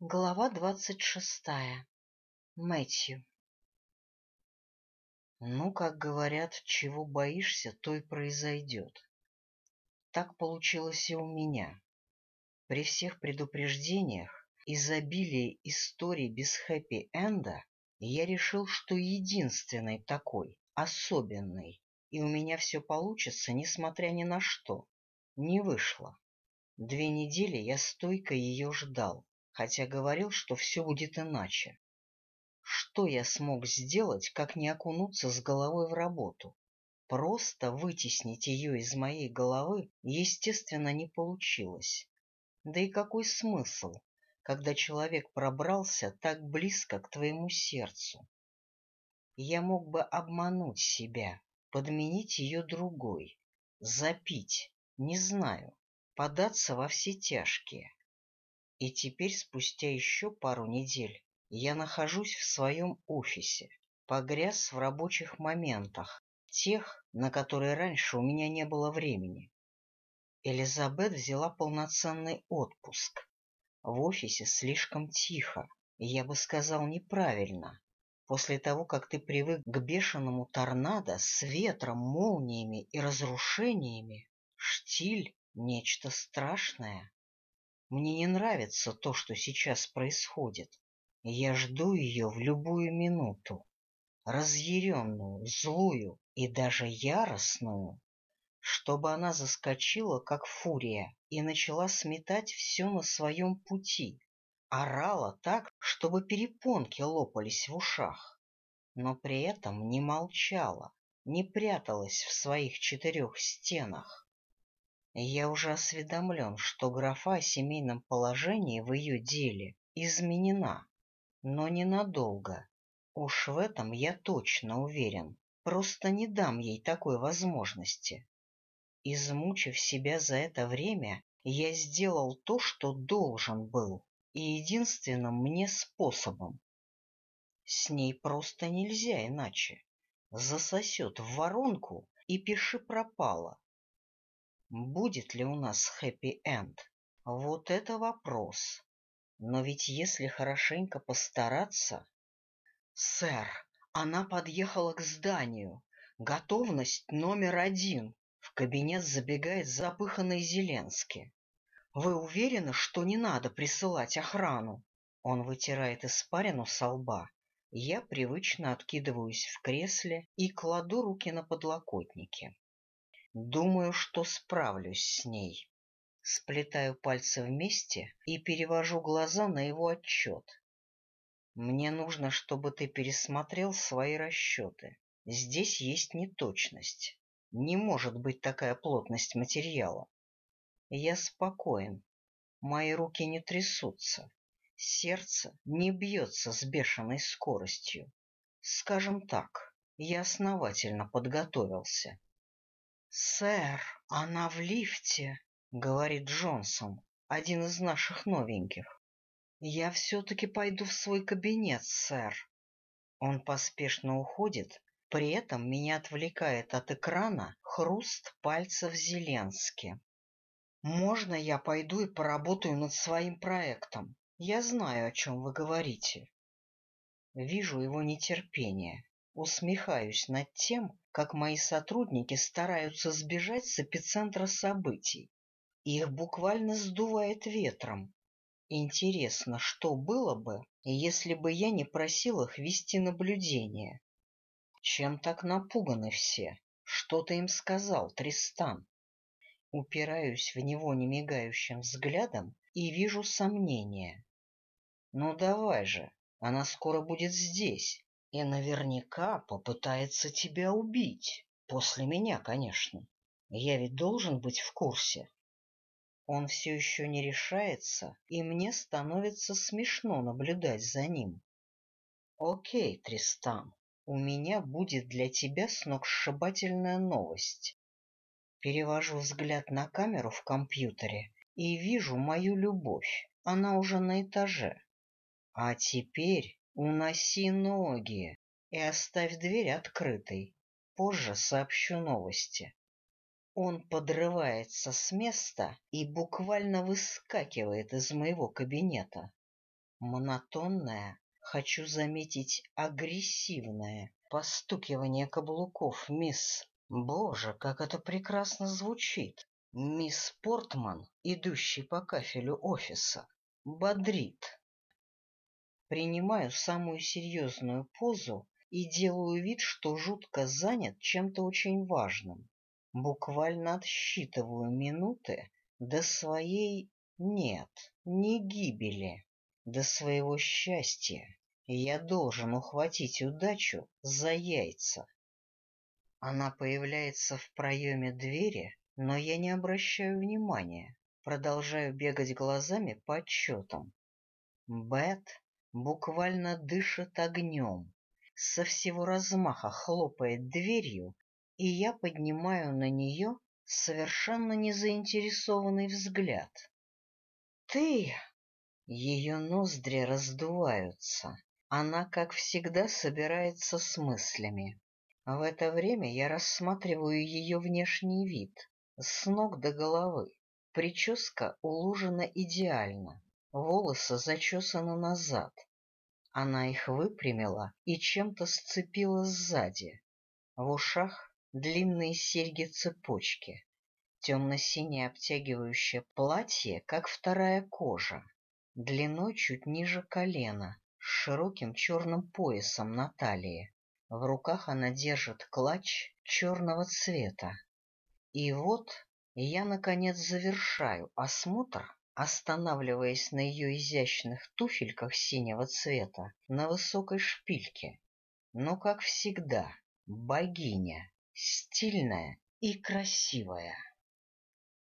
Глава двадцать шестая. Мэтью. Ну, как говорят, чего боишься, то и произойдет. Так получилось и у меня. При всех предупреждениях, изобилии историй без хэппи-энда, я решил, что единственный такой, особенный, и у меня все получится, несмотря ни на что. Не вышло. Две недели я стойко ее ждал хотя говорил, что все будет иначе. Что я смог сделать, как не окунуться с головой в работу? Просто вытеснить ее из моей головы, естественно, не получилось. Да и какой смысл, когда человек пробрался так близко к твоему сердцу? Я мог бы обмануть себя, подменить ее другой, запить, не знаю, податься во все тяжкие. И теперь, спустя еще пару недель, я нахожусь в своем офисе, погряз в рабочих моментах, тех, на которые раньше у меня не было времени. Элизабет взяла полноценный отпуск. В офисе слишком тихо, я бы сказал неправильно. После того, как ты привык к бешеному торнадо с ветром, молниями и разрушениями, штиль — нечто страшное. Мне не нравится то, что сейчас происходит. Я жду ее в любую минуту. Разъяренную, злую и даже яростную. Чтобы она заскочила, как фурия, и начала сметать все на своем пути. Орала так, чтобы перепонки лопались в ушах. Но при этом не молчала, не пряталась в своих четырех стенах. Я уже осведомлен, что графа о семейном положении в ее деле изменена, но ненадолго. Уж в этом я точно уверен. Просто не дам ей такой возможности. Измучив себя за это время, я сделал то, что должен был, и единственным мне способом. С ней просто нельзя иначе. Засосет в воронку и пиши пропало. Будет ли у нас хэппи-энд? Вот это вопрос. Но ведь если хорошенько постараться... Сэр, она подъехала к зданию. Готовность номер один. В кабинет забегает запыханный Зеленский. Вы уверены, что не надо присылать охрану? Он вытирает испарину со лба. Я привычно откидываюсь в кресле и кладу руки на подлокотники. Думаю, что справлюсь с ней. Сплетаю пальцы вместе и перевожу глаза на его отчет. Мне нужно, чтобы ты пересмотрел свои расчеты. Здесь есть неточность. Не может быть такая плотность материала. Я спокоен. Мои руки не трясутся. Сердце не бьется с бешеной скоростью. Скажем так, я основательно подготовился. «Сэр, она в лифте», — говорит Джонсон, один из наших новеньких. «Я все-таки пойду в свой кабинет, сэр». Он поспешно уходит, при этом меня отвлекает от экрана хруст пальцев Зеленски. «Можно я пойду и поработаю над своим проектом? Я знаю, о чем вы говорите». Вижу его нетерпение, усмехаюсь над тем, как мои сотрудники стараются сбежать с эпицентра событий. Их буквально сдувает ветром. Интересно, что было бы, если бы я не просил их вести наблюдение? Чем так напуганы все? Что ты им сказал, Тристан? Упираюсь в него немигающим взглядом и вижу сомнения. Ну давай же, она скоро будет здесь и наверняка попытается тебя убить. После меня, конечно. Я ведь должен быть в курсе. Он все еще не решается, и мне становится смешно наблюдать за ним. Окей, Тристан, у меня будет для тебя сногсшибательная новость. Перевожу взгляд на камеру в компьютере и вижу мою любовь. Она уже на этаже. А теперь Уноси ноги и оставь дверь открытой. Позже сообщу новости. Он подрывается с места и буквально выскакивает из моего кабинета. Монотонное, хочу заметить, агрессивное постукивание каблуков, мисс. Боже, как это прекрасно звучит! Мисс Портман, идущий по кафелю офиса, бодрит. Принимаю самую серьезную позу и делаю вид, что жутко занят чем-то очень важным. Буквально отсчитываю минуты до своей... Нет, не гибели, до своего счастья. Я должен ухватить удачу за яйца. Она появляется в проеме двери, но я не обращаю внимания, продолжаю бегать глазами по отчетам. Бет буквально дышит огнем, со всего размаха хлопает дверью, и я поднимаю на нее совершенно незаинтересованный взгляд. «Ты!» Ее ноздри раздуваются. Она, как всегда, собирается с мыслями. В это время я рассматриваю ее внешний вид с ног до головы. Прическа уложена идеально, волосы зачесаны назад. Она их выпрямила и чем-то сцепила сзади. В ушах длинные серьги-цепочки, темно-синее обтягивающее платье, как вторая кожа, длиной чуть ниже колена, с широким черным поясом на талии. В руках она держит клатч черного цвета. И вот я, наконец, завершаю осмотр, останавливаясь на ее изящных туфельках синего цвета на высокой шпильке. Но, как всегда, богиня, стильная и красивая.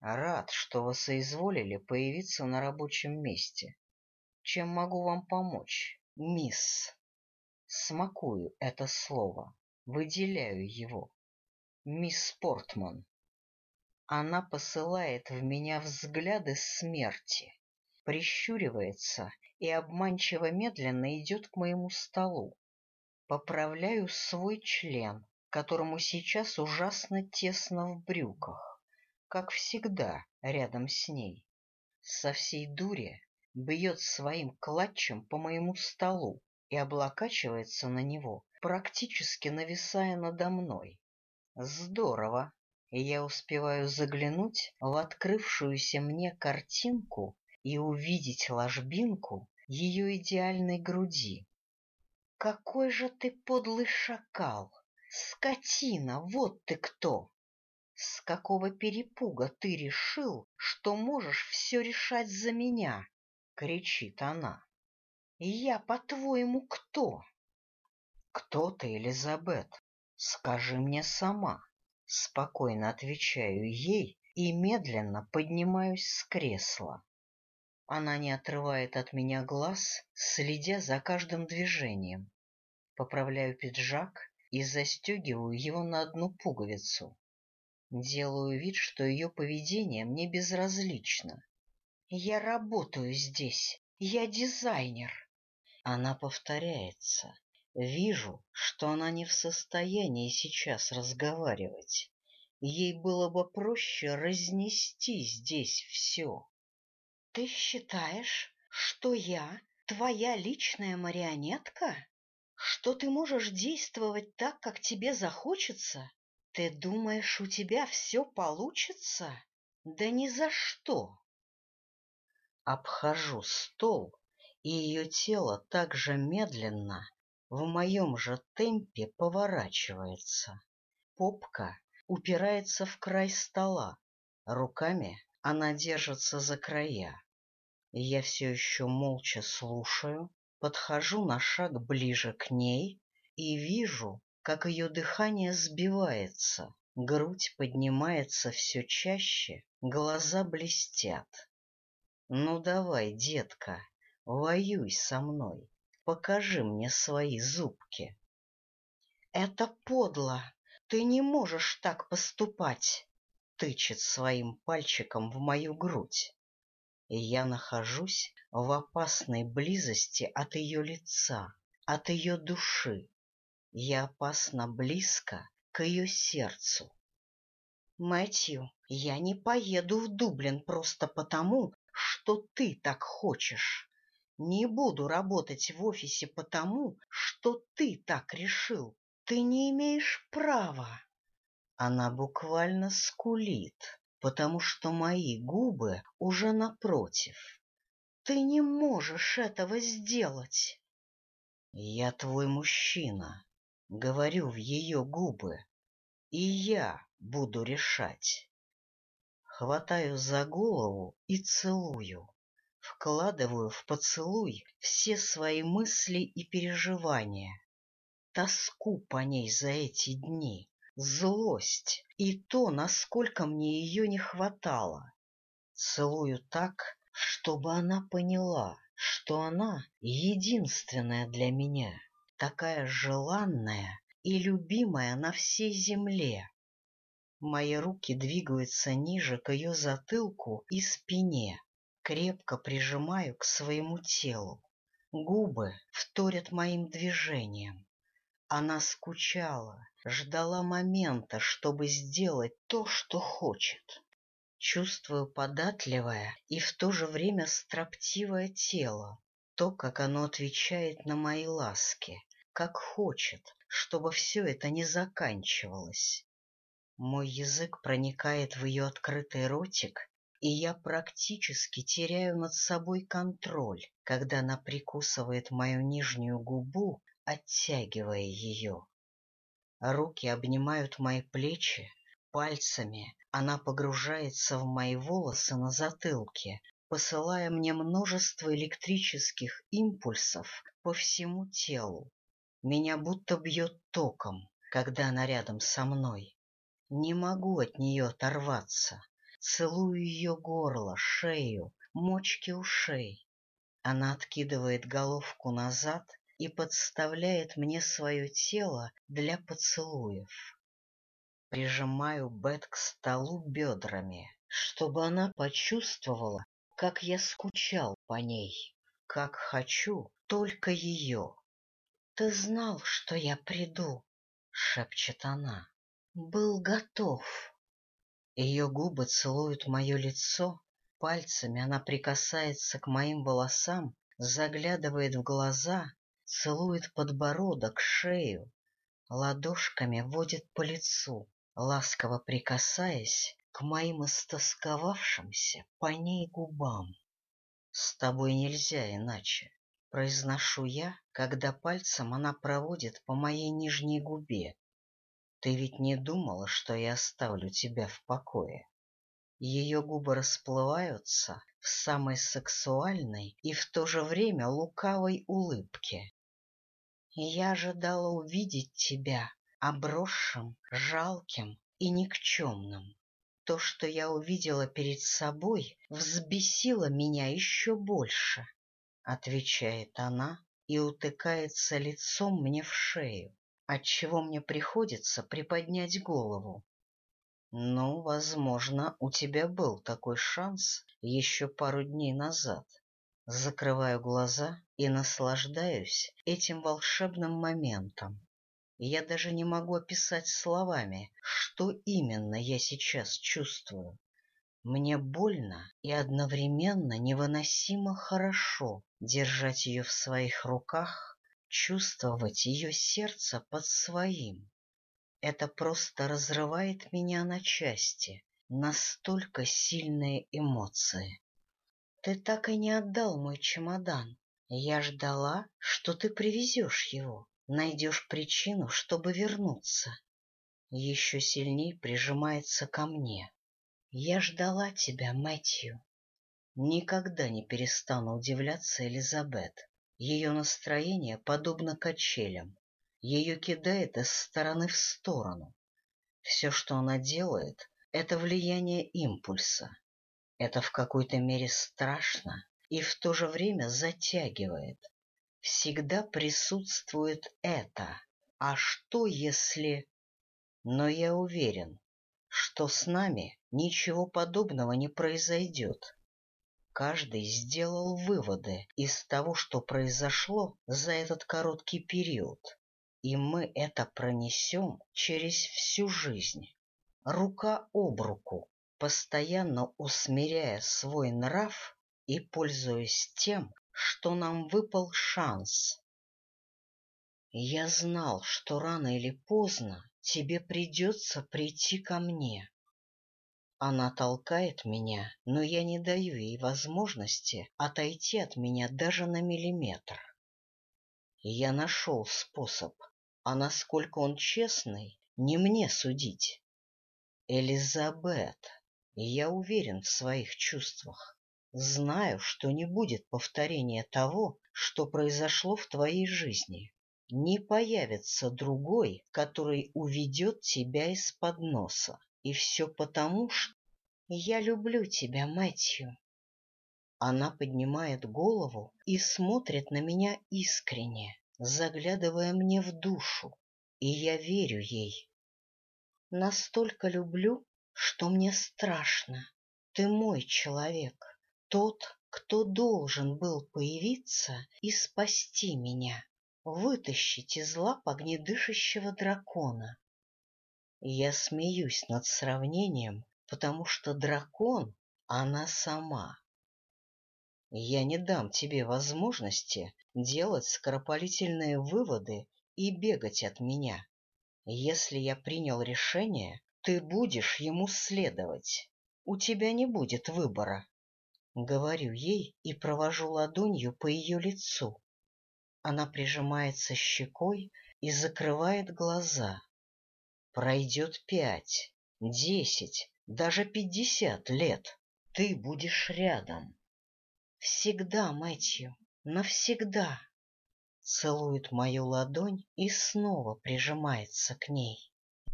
Рад, что вы соизволили появиться на рабочем месте. Чем могу вам помочь, мисс? Смакую это слово, выделяю его. Мисс Портман. Она посылает в меня взгляды смерти, прищуривается и обманчиво медленно идет к моему столу. Поправляю свой член, которому сейчас ужасно тесно в брюках, как всегда рядом с ней. Со всей дури бьет своим клатчем по моему столу, и облокачивается на него, практически нависая надо мной. Здорово! Я успеваю заглянуть в открывшуюся мне картинку и увидеть ложбинку ее идеальной груди. Какой же ты подлый шакал! Скотина, вот ты кто! С какого перепуга ты решил, что можешь все решать за меня? — кричит она. Я, по-твоему, кто? Кто ты, Элизабет? Скажи мне сама. Спокойно отвечаю ей и медленно поднимаюсь с кресла. Она не отрывает от меня глаз, следя за каждым движением. Поправляю пиджак и застегиваю его на одну пуговицу. Делаю вид, что ее поведение мне безразлично. Я работаю здесь, я дизайнер. Она повторяется. Вижу, что она не в состоянии сейчас разговаривать. Ей было бы проще разнести здесь все. — Ты считаешь, что я твоя личная марионетка? Что ты можешь действовать так, как тебе захочется? Ты думаешь, у тебя все получится? Да ни за что! Обхожу стол и ее тело так же медленно, в моем же темпе поворачивается. Попка упирается в край стола, руками она держится за края. Я все еще молча слушаю, подхожу на шаг ближе к ней и вижу, как ее дыхание сбивается, грудь поднимается все чаще, глаза блестят. Ну давай, детка, Воюй со мной, покажи мне свои зубки. Это подло, ты не можешь так поступать, тычет своим пальчиком в мою грудь. И я нахожусь в опасной близости от ее лица, от ее души. Я опасно близко к ее сердцу. Мэтью, я не поеду в Дублин просто потому, что ты так хочешь. Не буду работать в офисе потому, что ты так решил. Ты не имеешь права. Она буквально скулит, потому что мои губы уже напротив. Ты не можешь этого сделать. Я твой мужчина, говорю в ее губы, и я буду решать. Хватаю за голову и целую, вкладываю в поцелуй все свои мысли и переживания, тоску по ней за эти дни, злость и то, насколько мне ее не хватало. Целую так, чтобы она поняла, что она единственная для меня, такая желанная и любимая на всей земле. Мои руки двигаются ниже к ее затылку и спине, крепко прижимаю к своему телу. Губы вторят моим движениям. Она скучала, ждала момента, чтобы сделать то, что хочет. Чувствую податливое и в то же время строптивое тело, то, как оно отвечает на мои ласки, как хочет, чтобы все это не заканчивалось. Мой язык проникает в ее открытый ротик, и я практически теряю над собой контроль, когда она прикусывает мою нижнюю губу, оттягивая ее. Руки обнимают мои плечи, пальцами она погружается в мои волосы на затылке, посылая мне множество электрических импульсов по всему телу. Меня будто бьет током, когда она рядом со мной. Не могу от нее оторваться. Целую ее горло, шею, мочки ушей. Она откидывает головку назад и подставляет мне свое тело для поцелуев. Прижимаю Бет к столу бедрами, чтобы она почувствовала, как я скучал по ней, как хочу только ее. — Ты знал, что я приду, — шепчет она был готов. Ее губы целуют мое лицо, пальцами она прикасается к моим волосам, заглядывает в глаза, целует подбородок, шею, ладошками водит по лицу, ласково прикасаясь к моим истосковавшимся по ней губам. «С тобой нельзя иначе», — произношу я, когда пальцем она проводит по моей нижней губе, ты ведь не думала, что я оставлю тебя в покое? Ее губы расплываются в самой сексуальной и в то же время лукавой улыбке. Я ожидала увидеть тебя обросшим, жалким и никчемным. То, что я увидела перед собой, взбесило меня еще больше, — отвечает она и утыкается лицом мне в шею отчего мне приходится приподнять голову. Ну, возможно, у тебя был такой шанс еще пару дней назад. Закрываю глаза и наслаждаюсь этим волшебным моментом. Я даже не могу описать словами, что именно я сейчас чувствую. Мне больно и одновременно невыносимо хорошо держать ее в своих руках чувствовать ее сердце под своим. Это просто разрывает меня на части, настолько сильные эмоции. Ты так и не отдал мой чемодан. Я ждала, что ты привезешь его, найдешь причину, чтобы вернуться. Еще сильней прижимается ко мне. Я ждала тебя, Мэтью. Никогда не перестану удивляться Элизабет. Ее настроение подобно качелям. Ее кидает из стороны в сторону. Все, что она делает, — это влияние импульса. Это в какой-то мере страшно и в то же время затягивает. Всегда присутствует это. А что если... Но я уверен, что с нами ничего подобного не произойдет. Каждый сделал выводы из того, что произошло за этот короткий период, и мы это пронесем через всю жизнь, рука об руку, постоянно усмиряя свой нрав и пользуясь тем, что нам выпал шанс. Я знал, что рано или поздно тебе придется прийти ко мне. Она толкает меня, но я не даю ей возможности отойти от меня даже на миллиметр. Я нашел способ, а насколько он честный, не мне судить. Элизабет, я уверен в своих чувствах. Знаю, что не будет повторения того, что произошло в твоей жизни не появится другой, который уведет тебя из-под носа. И все потому, что я люблю тебя, Мэтью. Она поднимает голову и смотрит на меня искренне, заглядывая мне в душу, и я верю ей. Настолько люблю, что мне страшно. Ты мой человек, тот, кто должен был появиться и спасти меня вытащить из лап огнедышащего дракона. Я смеюсь над сравнением, потому что дракон — она сама. Я не дам тебе возможности делать скоропалительные выводы и бегать от меня. Если я принял решение, ты будешь ему следовать. У тебя не будет выбора. Говорю ей и провожу ладонью по ее лицу. Она прижимается щекой и закрывает глаза. Пройдет пять, десять, даже пятьдесят лет. Ты будешь рядом. Всегда, Мэтью, навсегда. Целует мою ладонь и снова прижимается к ней.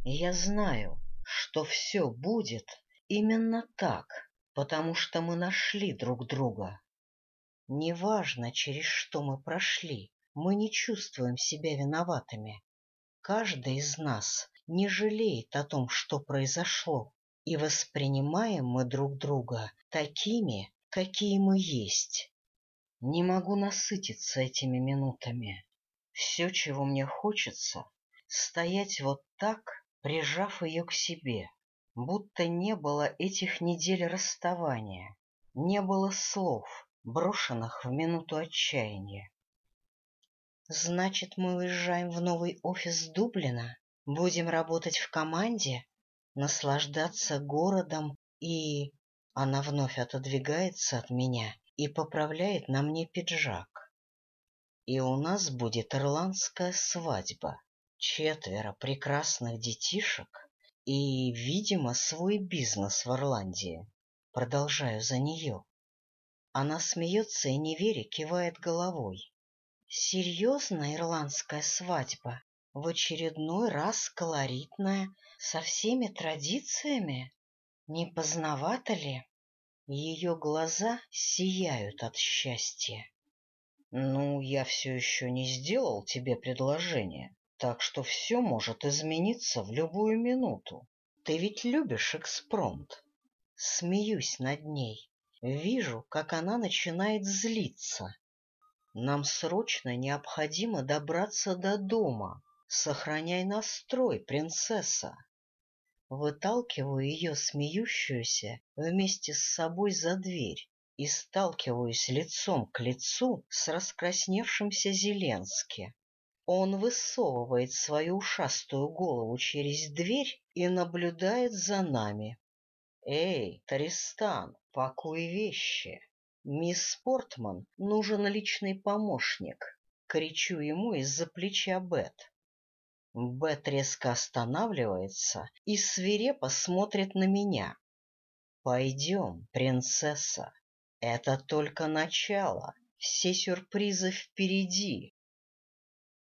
Я знаю, что все будет именно так, потому что мы нашли друг друга. Неважно, через что мы прошли, мы не чувствуем себя виноватыми. Каждый из нас не жалеет о том, что произошло, и воспринимаем мы друг друга такими, какие мы есть. Не могу насытиться этими минутами. Все, чего мне хочется, стоять вот так, прижав ее к себе, будто не было этих недель расставания, не было слов, брошенных в минуту отчаяния. Значит, мы уезжаем в новый офис Дублина, будем работать в команде, наслаждаться городом и... Она вновь отодвигается от меня и поправляет на мне пиджак. И у нас будет ирландская свадьба, четверо прекрасных детишек и, видимо, свой бизнес в Ирландии. Продолжаю за нее. Она смеется и, не веря, кивает головой. Серьезная ирландская свадьба? В очередной раз колоритная, со всеми традициями? Не поздновато ли? Ее глаза сияют от счастья. Ну, я все еще не сделал тебе предложение, так что все может измениться в любую минуту. Ты ведь любишь экспромт. Смеюсь над ней. Вижу, как она начинает злиться нам срочно необходимо добраться до дома. Сохраняй настрой, принцесса. Выталкиваю ее смеющуюся вместе с собой за дверь и сталкиваюсь лицом к лицу с раскрасневшимся Зеленски. Он высовывает свою ушастую голову через дверь и наблюдает за нами. «Эй, Тристан, пакуй вещи!» «Мисс Портман, нужен личный помощник!» — кричу ему из-за плеча Бет. Бет резко останавливается и свирепо смотрит на меня. «Пойдем, принцесса, это только начало, все сюрпризы впереди!»